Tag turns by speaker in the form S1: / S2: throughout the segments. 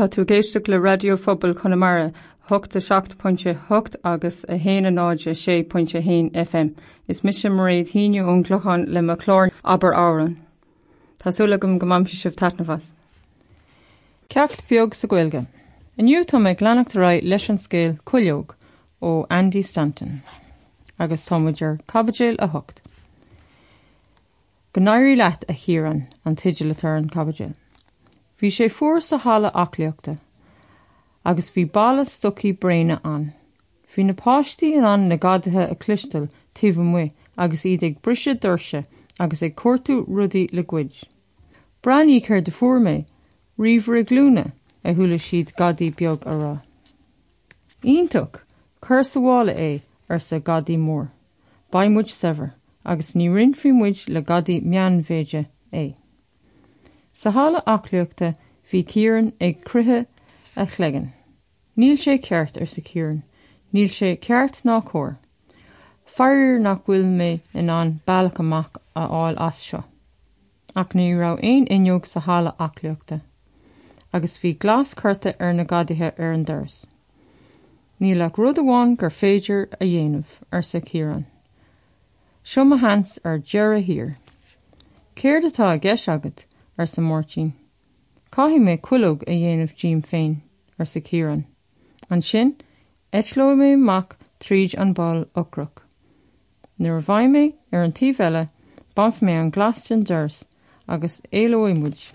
S1: Tá tú géisteach le radiofobal chunamara thugta 6.8 agus a héana náide sé pointinte hain FM. Is mis sem réad híine ón gluchan le mar chlár aber áran. Tásúla gom gomampi sih tanahas. Cecht beag sa ghilge. Aniu tá me glanachtarrá leis an scéil chuileog ó Andy Stanton, agus tomuidir cabbagéil a thucht. Gnéirí leat a chiaran an tiidir le tar an cabbagéil. Bhí sé fuair sa hála acliaachta, agus bhí balla stoí bréine an. Bhí napáistí in an na gadathe a clistal tíh mu agus iad ag brise dúirse agus ag cuatú rudaí le cuid. Braní chuir de fuórméid, riomhar a glúna a thula siad gadí beag ará. Ítach chur sa bhála é ar sa gadí mór, baimmuid sever agus ní rinn fao muid le gadí meanmhéide é. Sa hála acliaachta hí ciaran ag cruthe a chlégan. Níl sé ceart ar sa ciaran, níl sé ceart ná chóir. Farir nach bhfuil mé in an bailach amach a áil as seo. Ach ní ra éon inneog sa hála acliaachta, agus bhí glas chuirta ar na gadaithe ar an durs. Ní le rud amháin gur féidir a dhéanamh ar sa ciaran. Seo a hans ar dearra hir. Céir atá a gceis agat ar sa mórtín. Caihí mé cuilog a dhéanamh ddíim féin ar sa círan. An sin, etló mé mac tríd an ball ocrach. Nuair a bhaim mé ar an tíhheile banf mé an glastin durs agus éóimmuid.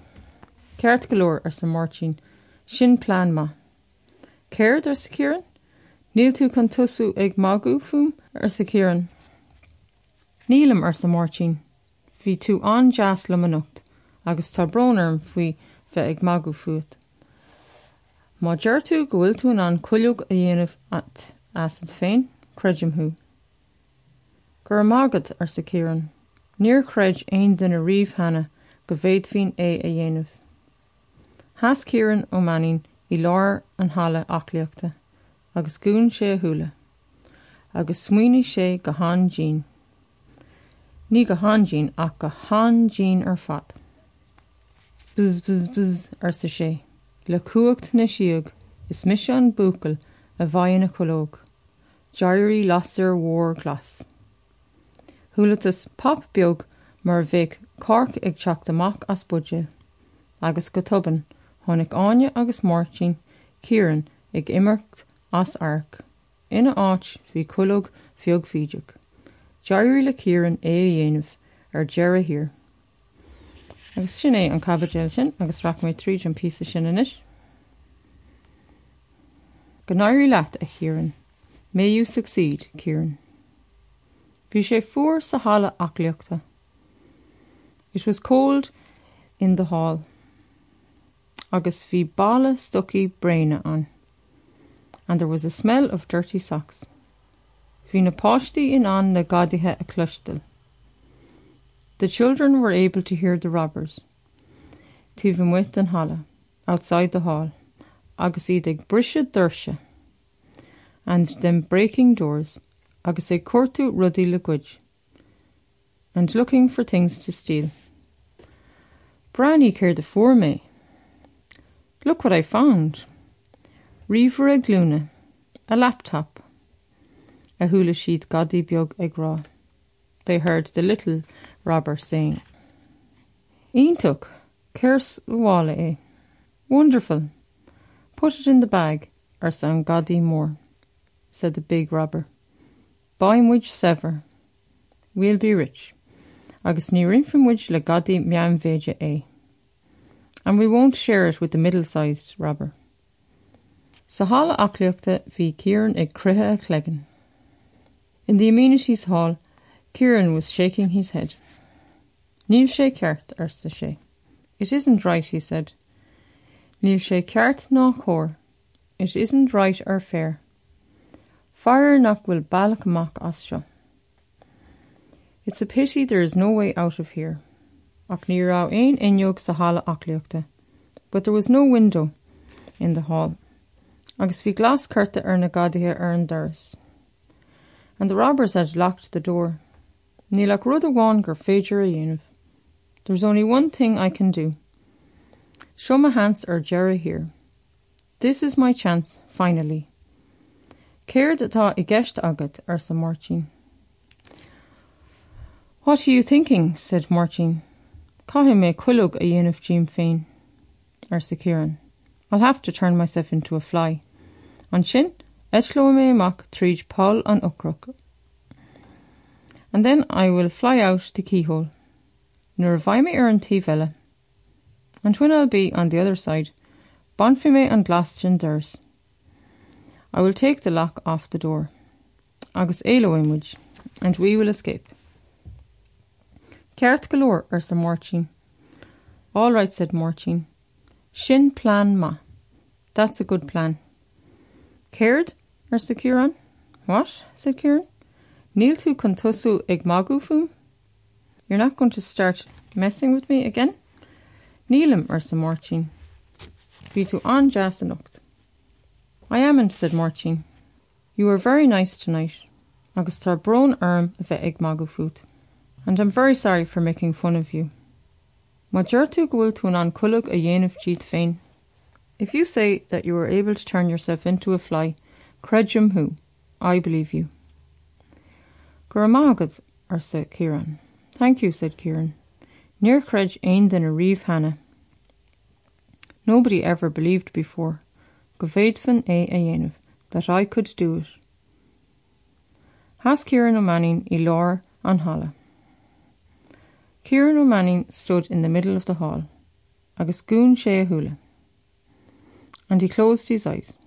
S1: Ceart golóir ar sa mórtín, sin plán ma. Céir ar sa círan? Níl tú can tusú ag magú fum ar sa círan. Nílam ar sa mórtín, hí tú an jazz le manúcht. Agus tá brnarm faoi bheith ag magú fuút. Má deir tú gohfuil tú an chuileog a dhéanamh at as féin creidimthú. Gur mágad ar sa céan, níor creid aon duna riomhhanana go bhéad fin é a dhéanamh. Thas céan ó manín i láir an hála achliaachta, agus gún sé thula, agus smuoine sé go há dín. Ní go há dín ach go há dín ar fat. Buz ar sa sé. Le cuacht na siag is mis an bucail a bhaanna chológ. Jairí lasar mhór glas. Thulatas pap beag mar bhéh carc ag teach amach as budge, agus go tuban tháinig áine agus mórtin cian ag imimecht as arc. Ina áit hí culog fiog fiideach. Jairí le cian é dhéanamh ar dearra hir. Agus sin é an cabbaéil sin agus ra mé tríd an pí sin inis. Gnáirí leat a chian, méú succeed cian. Bhí sé fuór sa hála acliaachta. It was cold in the hall, agus bhí balla stocky braine an, and there was a smell of dirty socks. Bhí na páistí in an na gadaithe a clustal. The children were able to hear the robbers. Tíhim wit an hala, outside the hall, agus iad ag brise dúrse, and them breaking doors, agus ag cuatú rudí le and looking for things to steal. Brownie cared for me. Look what I found. River a glúna, a laptop, a hula sheet gadi biog ag rá. They heard the little robber saying. Íntuk, Kirs bhála é. Wonderful. Put it in the bag, ar san gadí mór, said the big robber. Baimmuid sever. We'll be rich. Agus ní rinfimmuid le gadí meanmhéide é. And we won't share it with the middle-sized robber. Sa hála acliaachta bhí Kieran ag cruthe a chlegan. In the amenities hall, Kieran was shaking his head. Níl sé ceart ar sa sé. It isn't right, he said. Níl sé ceart ná chóir. It isn't right or fair. Fire nach bhfuil bailach amach as seo. It's a pity there is no way out of here. Ach ní rá aon inneog sa hála acliaachta. But there was no window in the hall. Agus bhí glas curta ar na gadaithe ar an. And the robbers had locked the door. Ní le rud amháin gur féidir a dhéanamh. There's only one thing I can do. Show my hands are Jerry here. This is my chance, finally. Céir atá i gceist agat ar sa Martin. What are you thinking? said Martin. Caithim mé cuilug a dhéanamh Jim féin. Ar sa. I'll have to turn myself into a fly. An sin, esló mé amach tríd Paul an Ucrook. And then I will fly out the keyhole. Nuair bhaid me ar an tíhile. And when I'll be on the other side, bonfi me an glastin durs. I will take the lock off the door. Agus eh éloimmuid, and we will escape. Ceart galore ar sa Mortin. All right, said Mortin. Shin plan ma. That's a good plan. Caird ar sa Kieran? What? said Kieran. Níl tú chun tosu ag fum? You're not going to start messing with me again? Nílam ar sa Mortin. Bhí tú an jazz anocht. I amn't, said Mortin. You were very nice tonight. Agus tar bron arm a bheith ag magu fut and I'm very sorry for making fun of you. Ma dúirtú gohfuil tú an culug a dhéanamh tíad féin. If you say that you were able to turn yourself into a fly, credjum who, I believe you. Gur mágad ar sa Kieran. Thank you, said Kieran. Near cred ain than a reeve Hannah. Nobody ever believed before, go féadfan é a dhéanamh, that I could do it. Has Kieran O'Manning i lár an hala. Kieran O'Manning stood in the middle of the hall, agus gún sé a hula. And he closed his eyes,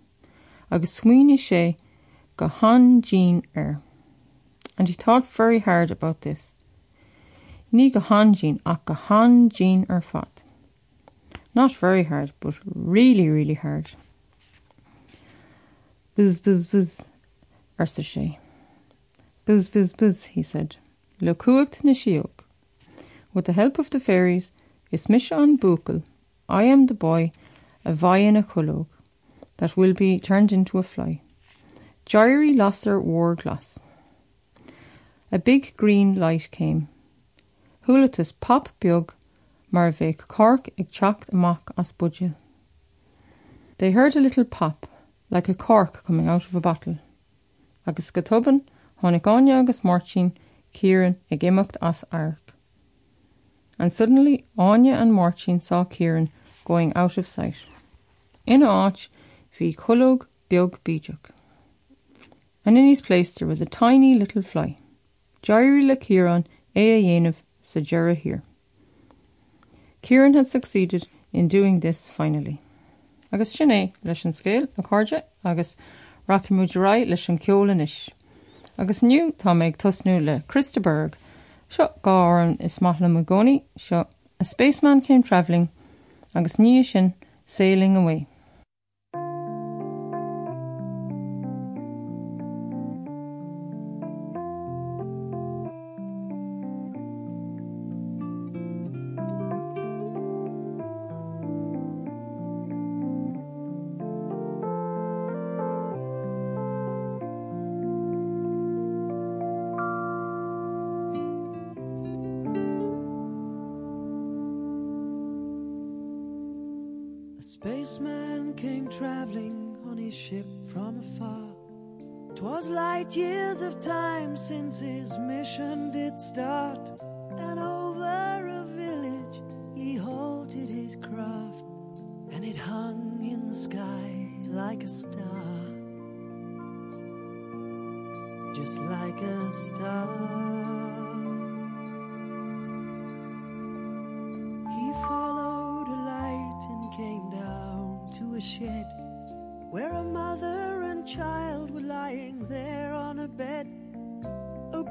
S1: agus sweeney sé go han Jean er. And he thought very hard about this. Ní go han Jean ach go han Jean er fat. Not very hard, but really, really hard. Buzz, buzz, buzz, arsa sé. Buzz, buzz, buzz, he said. Le cuacht na siog. With the help of the fairies, is Misha an Bukel, I am the boy, a in a chulog, that will be turned into a fly. Jairy Lasser wore glass. A big green light came. Hulatus pop biog, mar cork ag chacht amach as. They heard a little pop, like a cork coming out of a bottle. Agus gatoban, honig agus marchin, Kieran ag imacht as ark and suddenly Anya and Martin saw Kieran going out of sight. In arch, vi kulug biog bijuk. And in his place there was a tiny little fly. Jairi le Kieran ea sajera here. Kieran had succeeded in doing this finally. Agus sinné leis an scéil a cardja agus rakimujarai leis an ceolanish. Agus nu tá méid tosnú le Chris de Burgh Seo gá is maithla magóní seo a spaceman came travelling agus ní sin sailing away.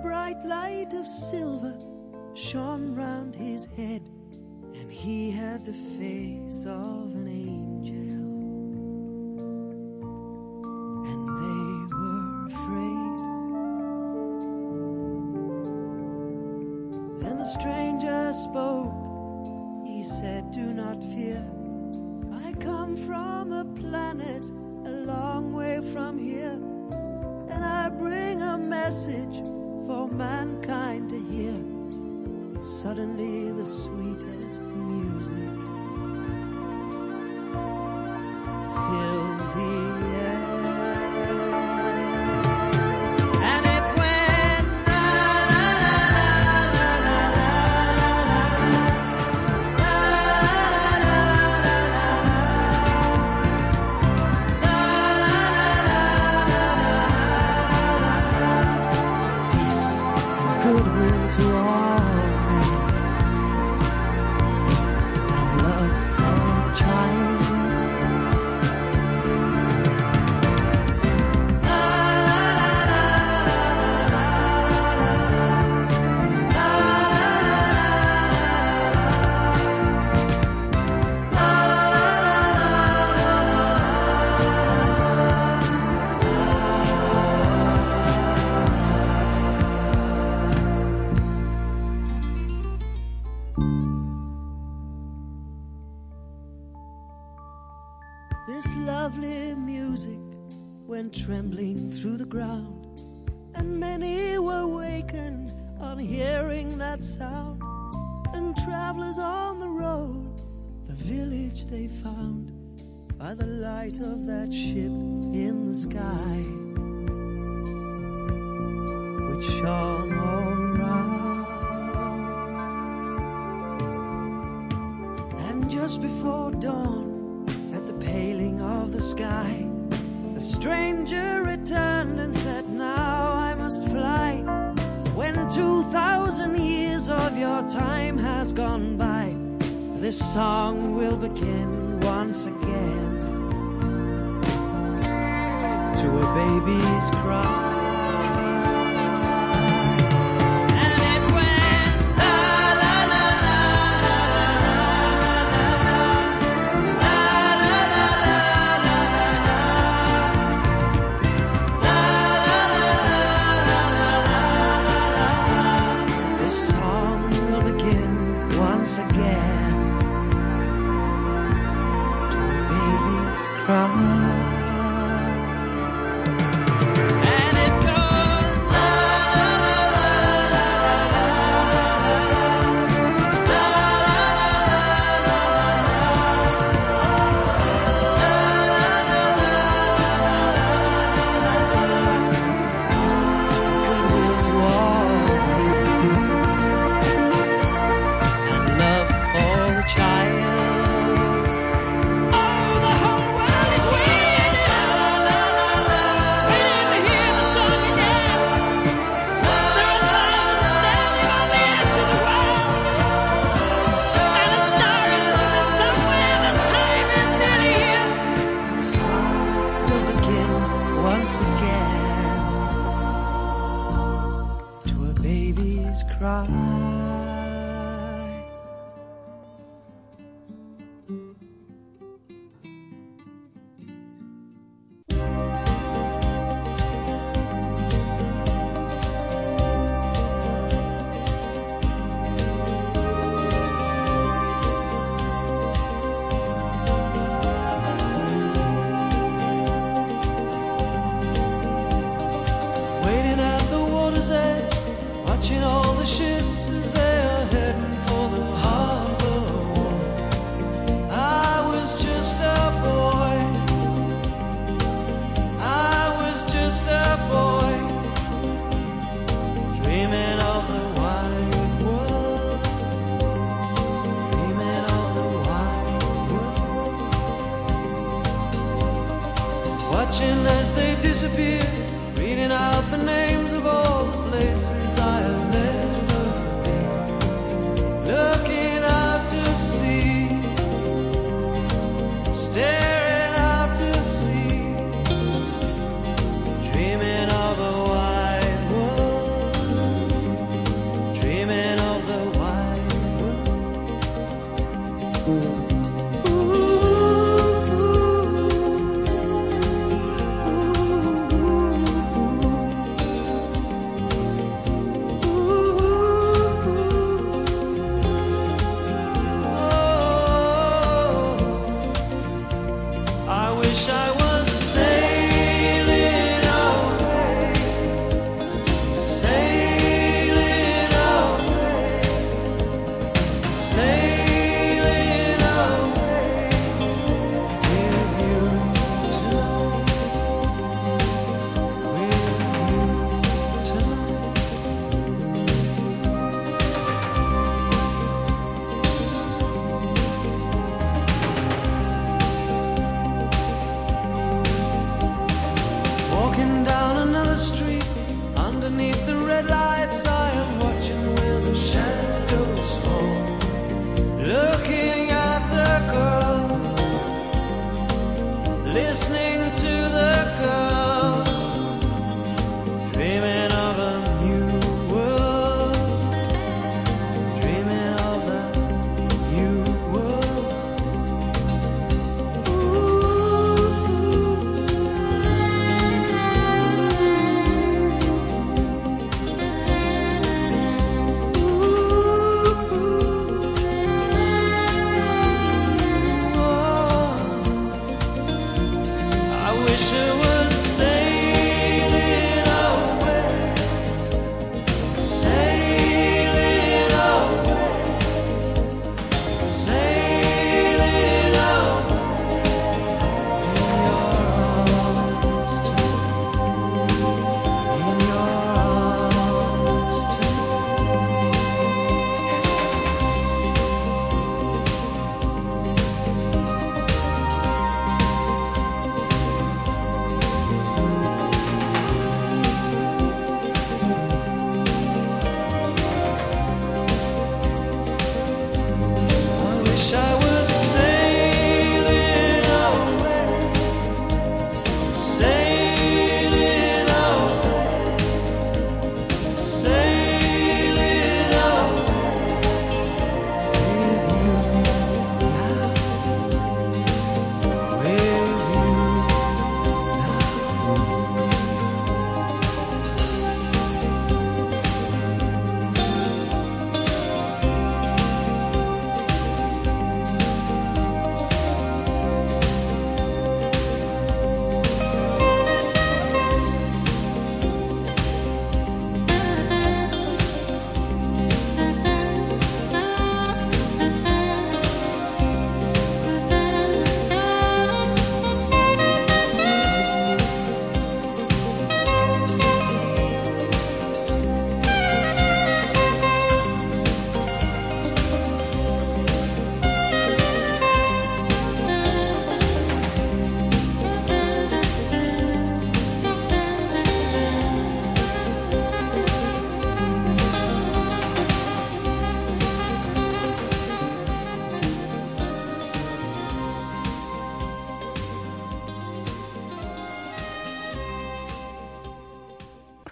S2: Bright light of silver shone round his head, and he had the face of an angel. this lovely music went trembling through the ground and many were wakened on hearing that sound. And travelers on the road the village they found by the light of that ship in the sky which shone all round and just before dawn the sky. The stranger returned and said now I must fly. When two thousand years of your time has gone by this song will begin once again. To a baby's cry.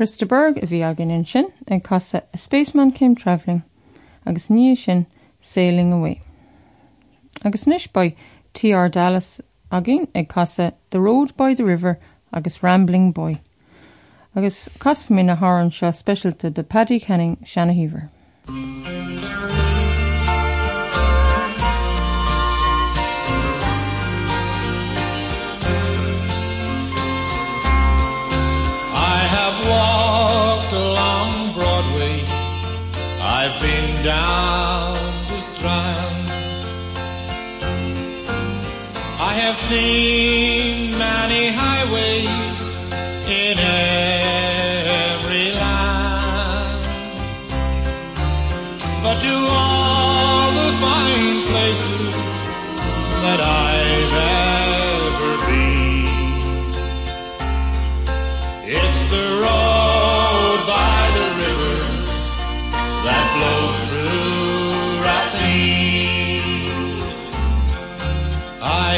S2: Chris de Burgh a
S1: bhí agin in sin ag casa A Spaceman Came Travelling agus ní sin Sailing Away. Agus níis ba TR Dallas agin ag casa The Road by the River agus Rambling Boy. Agus casfa mí na háan seo specialta de Paddy Canning Shanaheaver.
S3: Down the Strand. I have seen many highways in every land. But to all the fine places that I've ever been, it's the road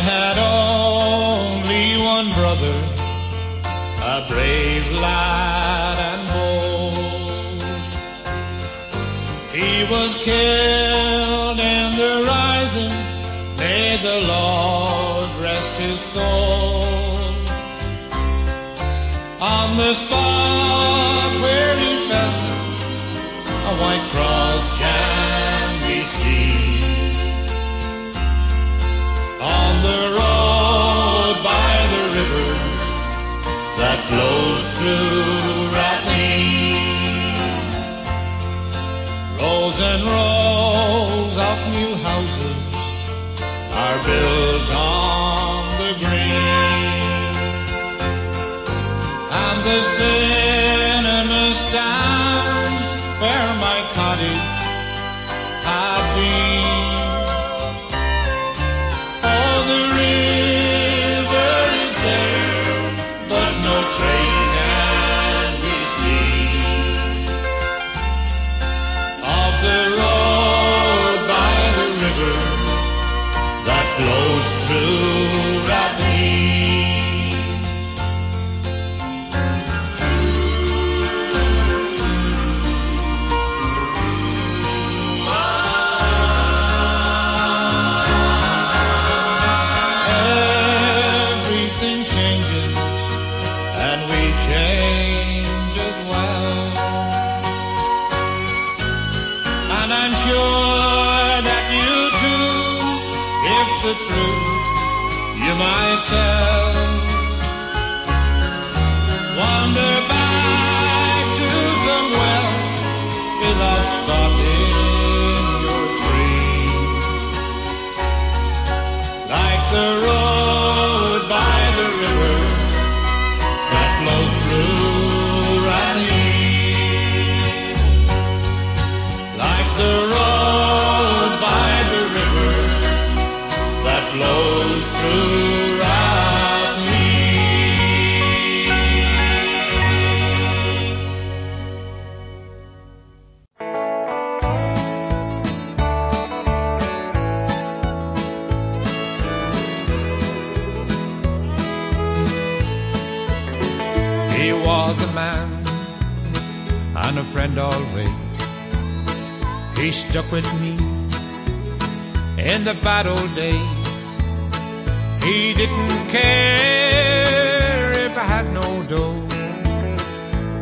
S3: had only one brother, a brave lad and bold. He was killed in the rising, may the Lord rest his soul on the spot where he fell. A white cross can on the road by the river that flows through Rathleen. Rows and rows of new houses are built on the green and the cinema true if the truth you might tell. Wander back to somewhere be lost but in your dreams. Like the road and always. He stuck with me in the bad old days. He didn't care if I had no dough.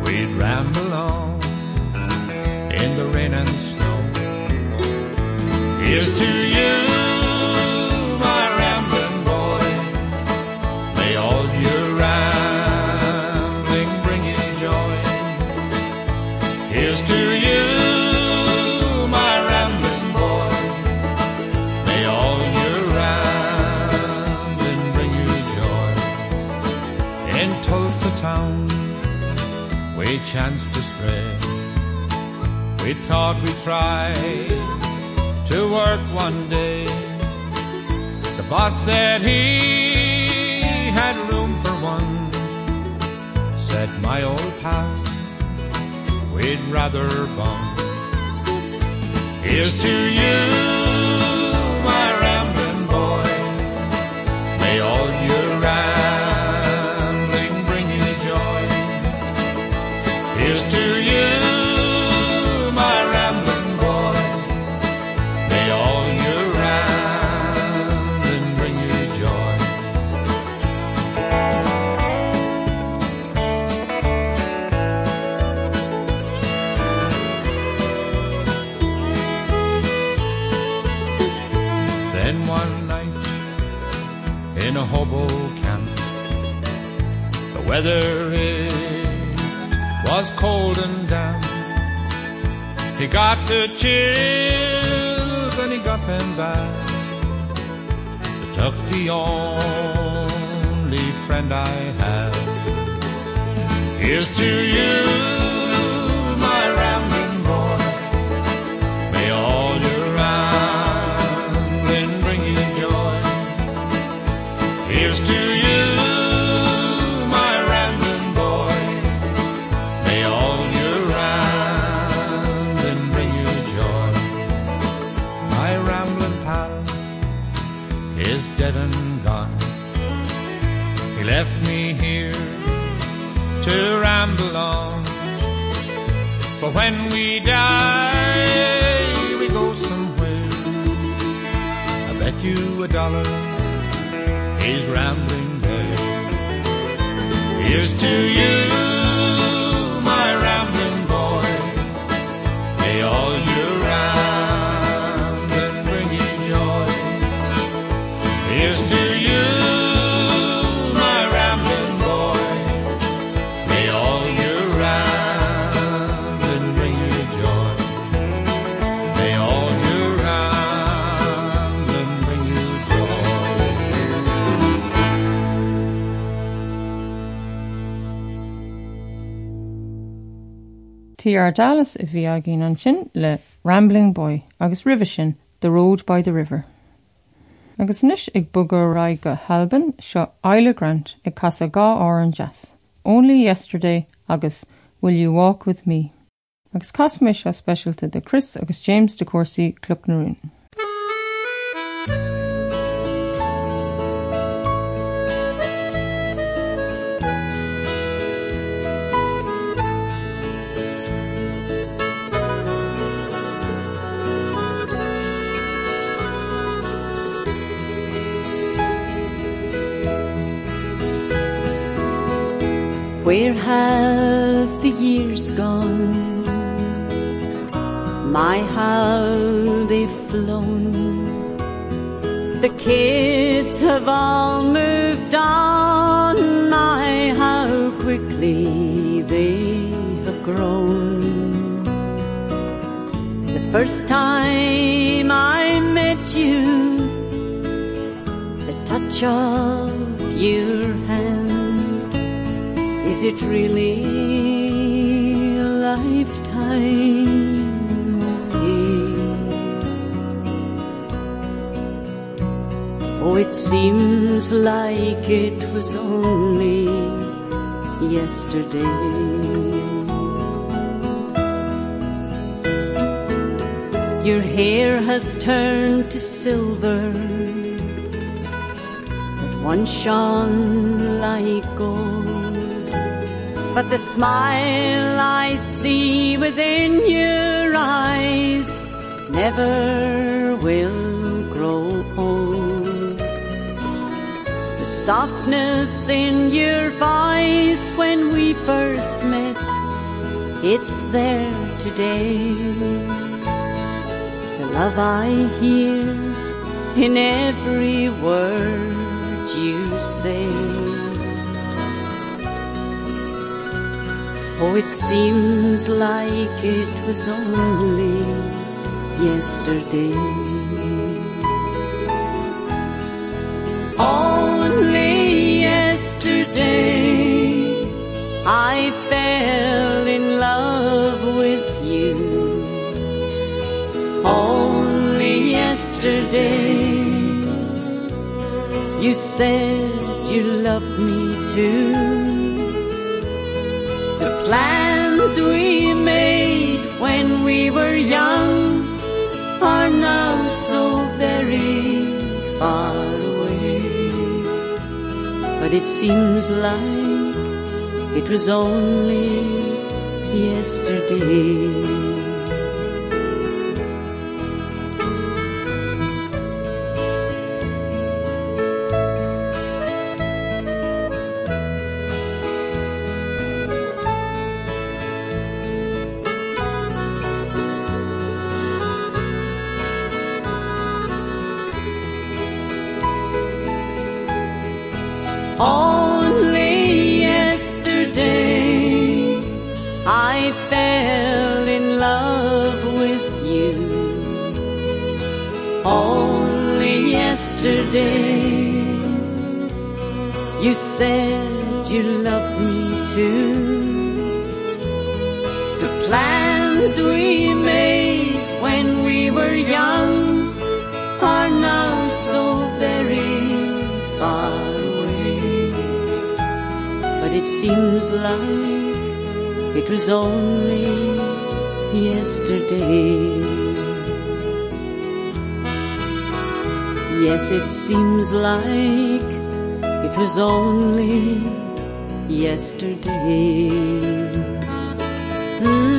S3: We'd ramble on in the rain and snow. Here's to you, we chanced to stray. We thought we'd try to work one day. The boss said he had room for one. Said my old pal, we'd rather bum. Here's to you, my rambling boy. May all your rambling weather it was cold and damp. He got the chills and he got them back. It took the only friend I have. Here's to you, my rambling boy. May all your rambling left me here to ramble on. For when we die, we go somewhere. I bet you a dollar he's rambling there. Here's to you,
S1: ar Dallas a bhí a gin an sin le Rambling Boy agus sin The Road by the River. Agus níis ag bugur ra go Halban seo Isla Grant ag casa gá á an jazz. Only yesterday agus Will You Walk With Me. Agus casmé seo specialta de Chris agus James de Courcy Club
S4: Where have the years gone? My, how they've flown. The kids have all moved on. My, how quickly they have grown. The first time I met you, the touch of your hand is it really a lifetime away? Oh, it seems like it was only yesterday. Your hair has turned to silver, once shone like gold. But the smile I see within your eyes never will grow old. The softness in your voice when we first met, it's there today. The love I hear in every word you say. Oh, it seems like it was only yesterday. Only yesterday I fell in love with you. Only yesterday you said you loved me too. Plans we made when we were young are now so very far away. But it seems like it was only yesterday. Seems like it was only yesterday. Will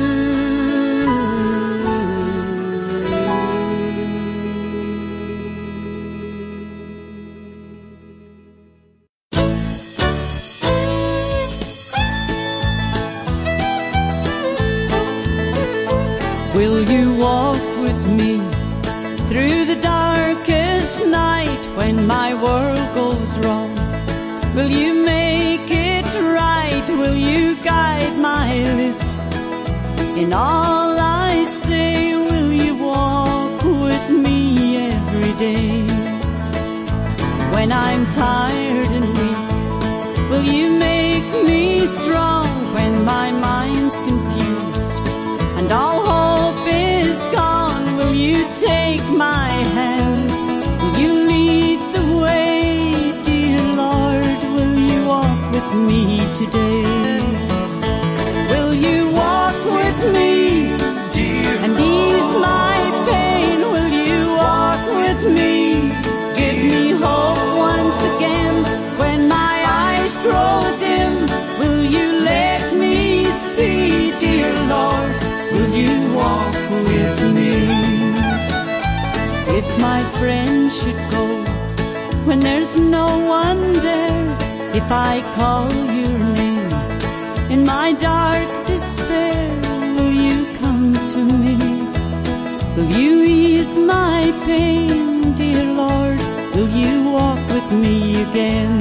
S4: my pain, dear Lord? Will you walk with me again?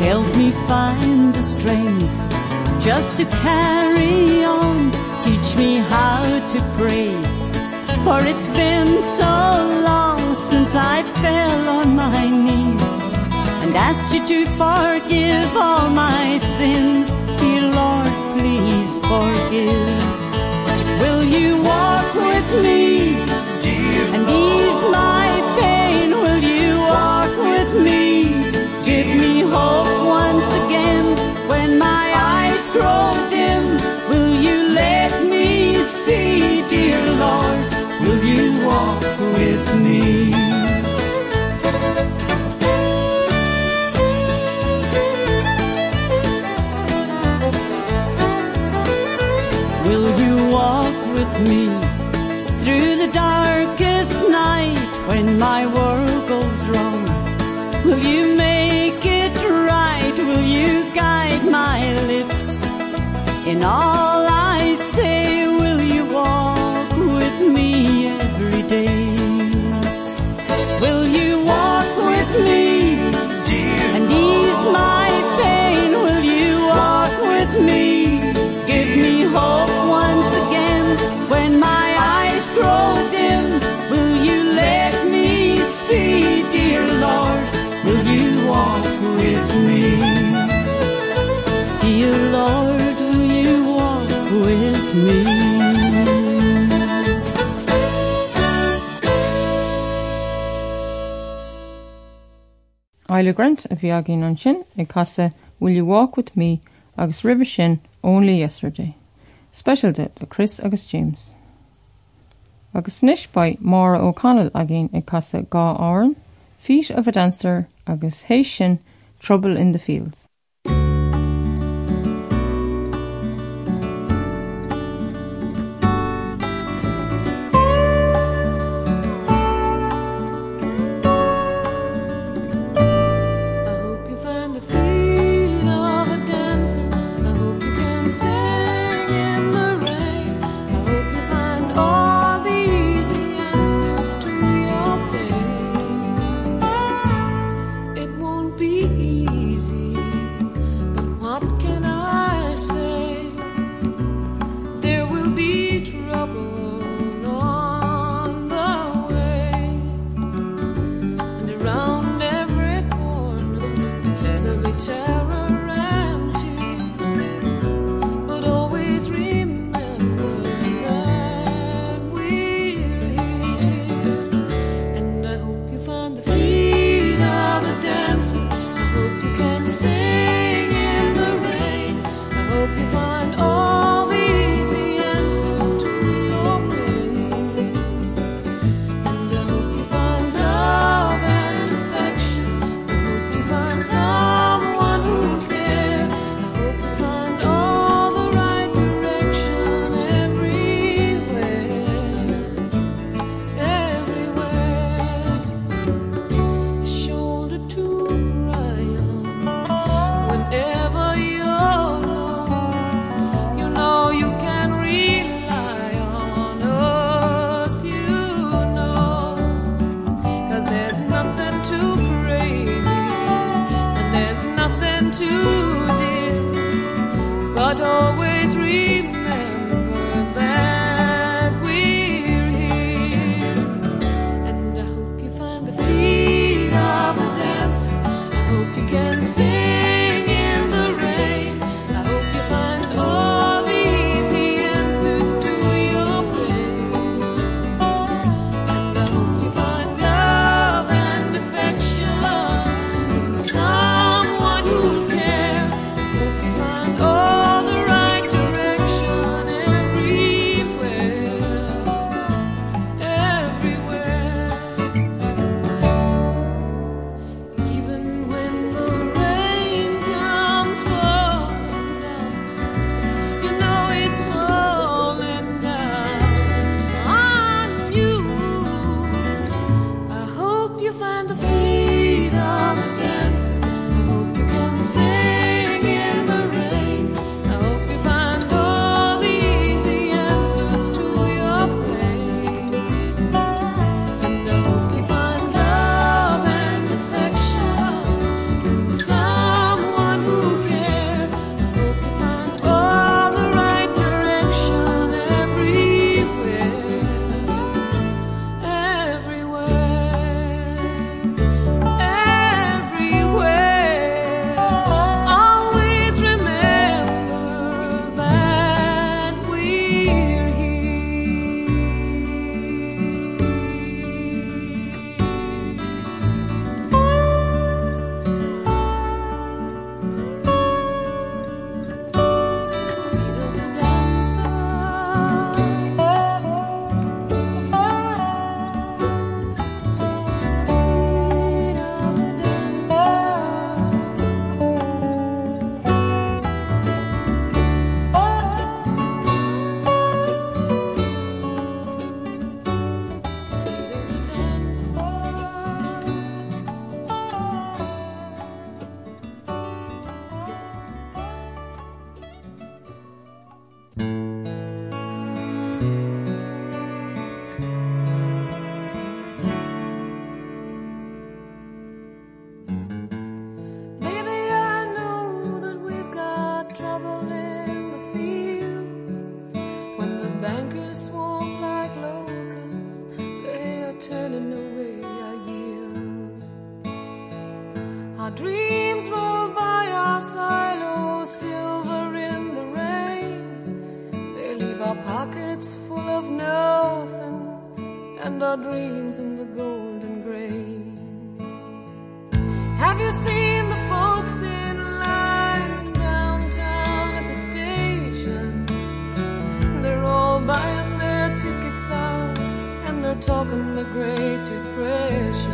S4: Help me find the strength just to carry on. Teach me how to pray, for it's been so long since I fell on my knees and asked you to forgive all my sins. Dear Lord, please forgive. Will you walk with me
S1: Eilegrant a bhí agén an sin ag casa Will you walk with me agus river sin only yesterday. Special Specialte a Chris agus James. Agus snis by mar ó Canal agén ag casa gá áan, fís a a dancer August Haitian. sin trouble in the fields.
S5: our dreams roll by our silo silver in the rain. They leave our pockets full of nothing and our dreams in the golden grain. Have you seen the folks in line downtown at the station? They're all buying their tickets out and they're talking the great depression.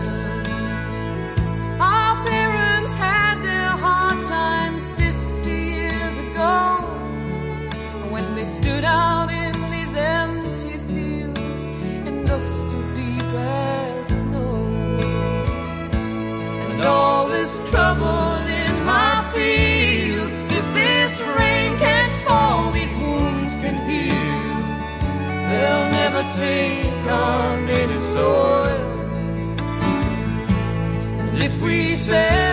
S5: sink on native soil. If we say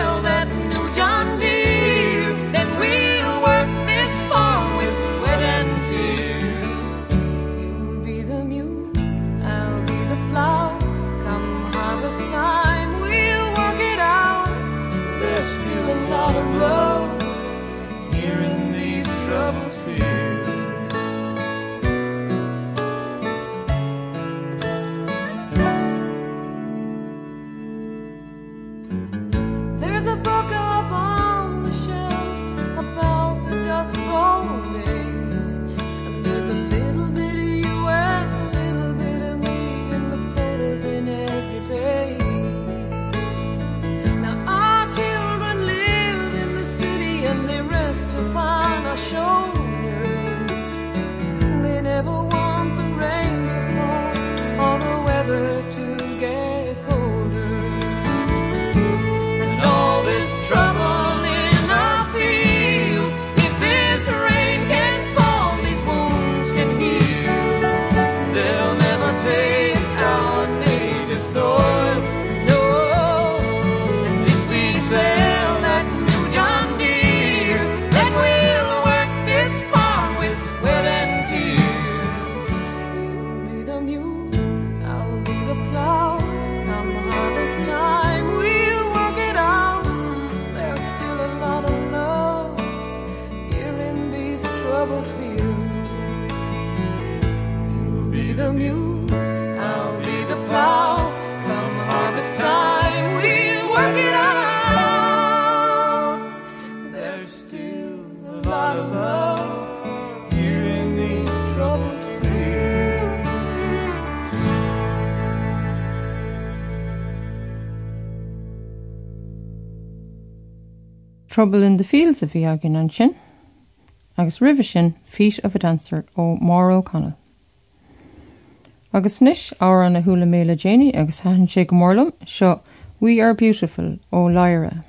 S6: Trouble in the Fields a bhí agin an sin, agus rihi sin fís a a dancer ó Maura O'Connell. Agus níis á an na thula méle déine agus sé mórlam seo We Are Beautiful ó Lyra.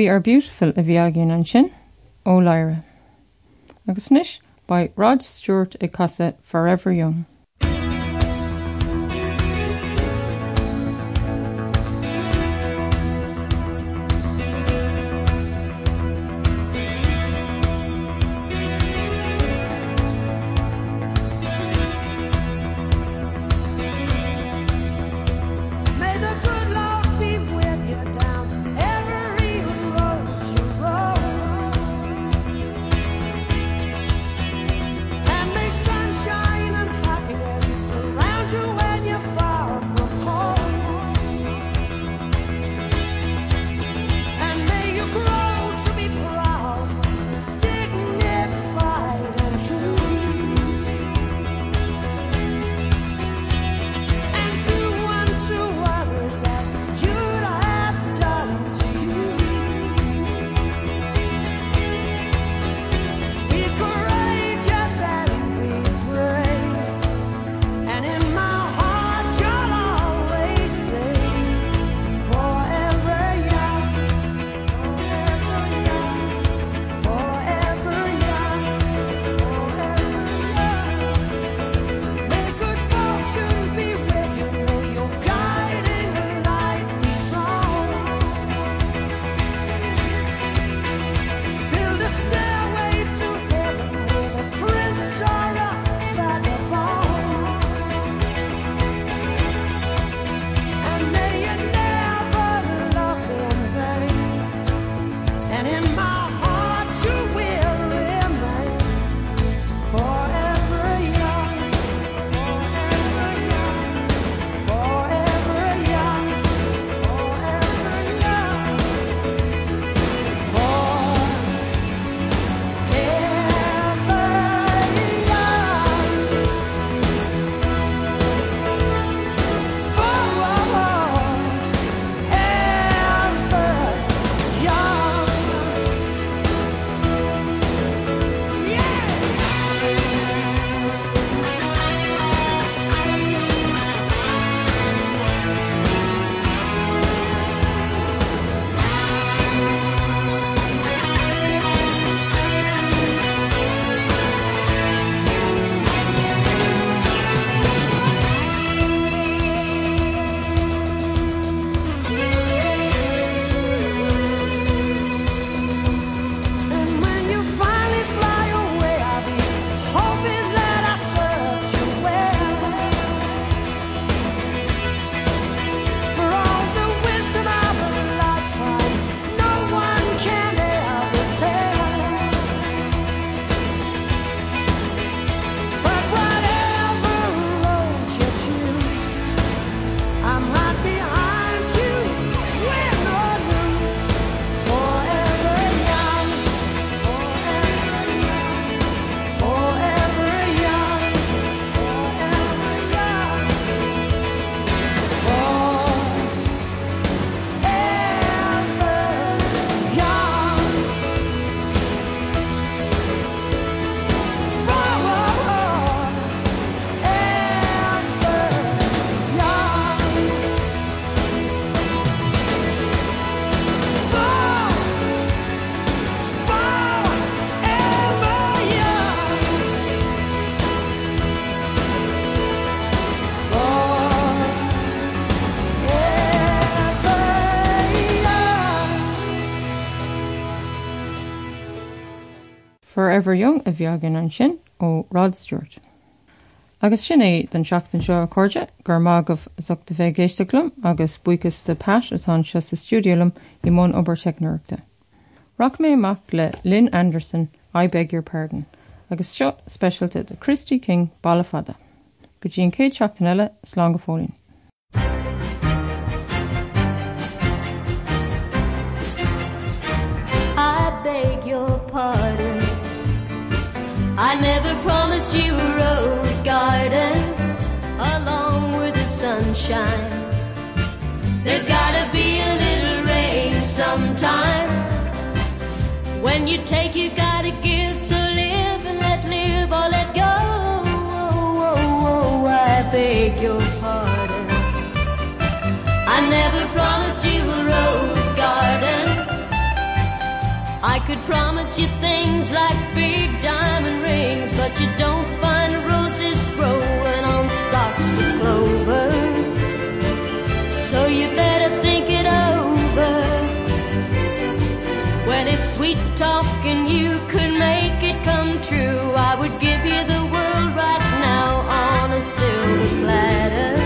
S7: We are beautiful
S2: a bheagún an sin ó Lyra. Agus níis by Rod Stewart i casa Forever Young.
S1: Forever Young a bheagin an sin ó Rod Stewart. Agus sin é den seachtain seo a chuirde gur má goh suachta bheith géistelumm agus buchas de peis atá se sa stúdiolum i món obertechnoachta. Rock mé amach le Lynn Anderson I beg your pardon, agus seo specialte de Christy King ballafada. Go dtí an céad seachtain eile slá go fólín.
S8: I never promised you a rose garden along with the sunshine. There's gotta be a little rain sometime. When you take, you gotta give, so live and let live or let go. Oh, oh, oh, oh I beg your pardon. I never promised you a rose. I could promise you things like big diamond rings, but you don't find roses growing on stalks of clover. So you better think it over. Well, if sweet talking you could make it come true, I would give you the world right now on a silver platter.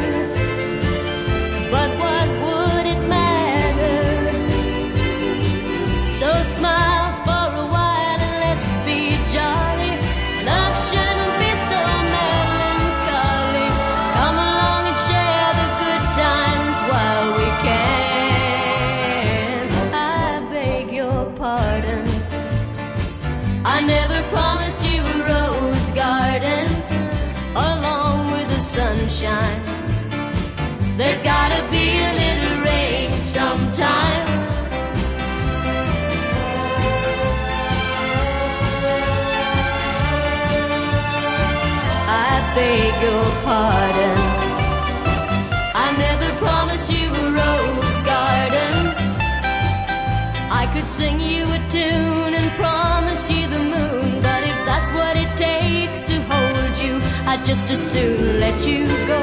S8: Could sing you a tune and promise you the moon, but if that's what it takes to hold you, I'd just as soon let you go.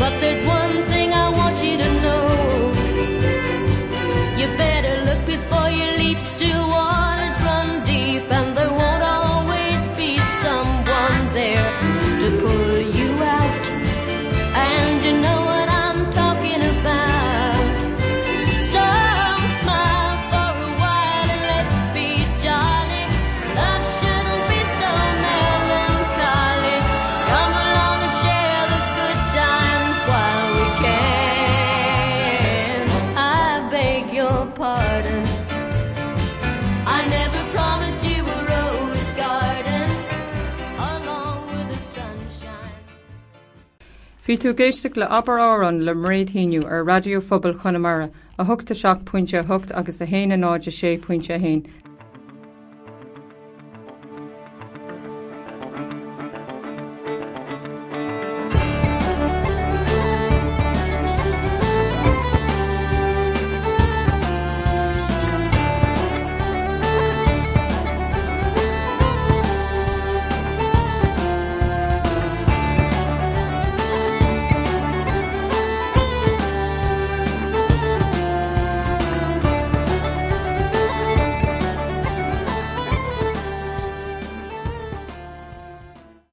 S8: But there's one thing I want you to know. You better look before you leap, still waters
S1: Bhí tú géiste le aber árán le mréadhíú ar radiofobal chunamara a thugta seach pointinte thucht agus a héana náide sé pointinte héin